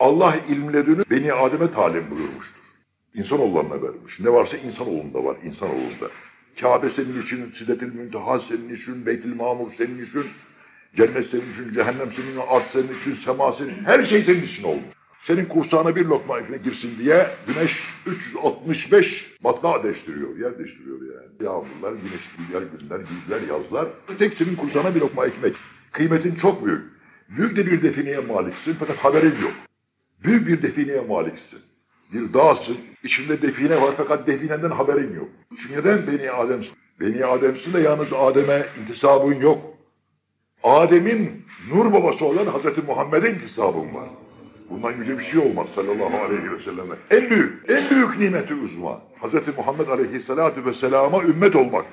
Allah ilmledüğünü Beni Adem'e talim buyurmuştur. İnsanoğullarına vermiş. Ne varsa insanoğlunda var, insanoğlunda. Kabe senin için, Sidetül Münteha senin için, Beytül Mamur senin için, cennet senin için, cehennem senin için, art senin için, sema senin her şey senin için olmuş. Senin kursağına bir lokma ekmek girsin diye güneş 365 matka değiştiriyor, yer değiştiriyor yani. Yağmurlar, güneşli yer günler, güzler, yazlar. Tek senin kursağına bir lokma ekmek. Kıymetin çok büyük. Büyük de bir defineye maliksin fakat haberin yok. Büyük bir defineye maliksin. Bir dağsın, içinde define var fakat definenden haberin yok. Çünkü neden Beni Adem'sin? Beni Adem'sin de yalnız Adem'e intisabın yok. Adem'in nur babası olan Hazreti Muhammed'e intisabın var. Bundan yüce bir şey olmaz sallallahu aleyhi ve selleme. En büyük, en büyük nimeti uzma. Hazreti Muhammed aleyhissalatu vesselama ümmet olmak.